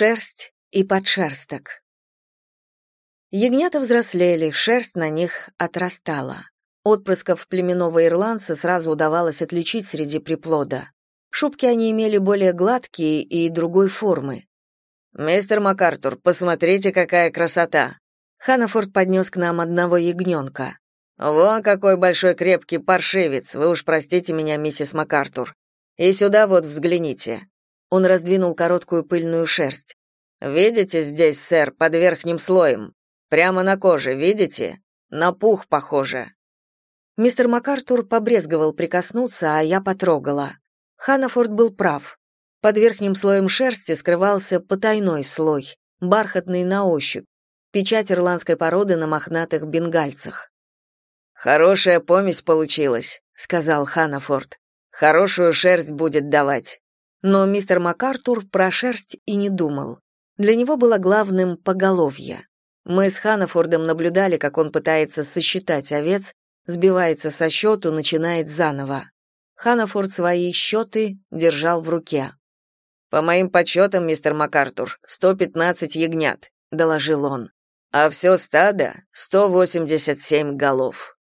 Шерсть и подшерсток. Ягнята взрослели, шерсть на них отрастала. Отпрысков племенного ирландца сразу удавалось отличить среди приплода. Шубки они имели более гладкие и другой формы. «Мистер МакАртур, посмотрите, какая красота!» Ханафорд поднес к нам одного ягненка. «Вон какой большой крепкий паршивец, вы уж простите меня, миссис МакАртур. И сюда вот взгляните». Он раздвинул короткую пыльную шерсть. «Видите здесь, сэр, под верхним слоем? Прямо на коже, видите? На пух похоже. Мистер МакАртур побрезговал прикоснуться, а я потрогала. Ханафорд был прав. Под верхним слоем шерсти скрывался потайной слой, бархатный на ощупь, печать ирландской породы на мохнатых бенгальцах. «Хорошая помесь получилась», — сказал Ханафорд. «Хорошую шерсть будет давать». Но мистер МакАртур про шерсть и не думал. Для него было главным поголовье. Мы с Ханафордом наблюдали, как он пытается сосчитать овец, сбивается со счету, начинает заново. Ханафорд свои счеты держал в руке. «По моим подсчетам, мистер МакАртур, 115 ягнят», — доложил он. «А все стадо — 187 голов».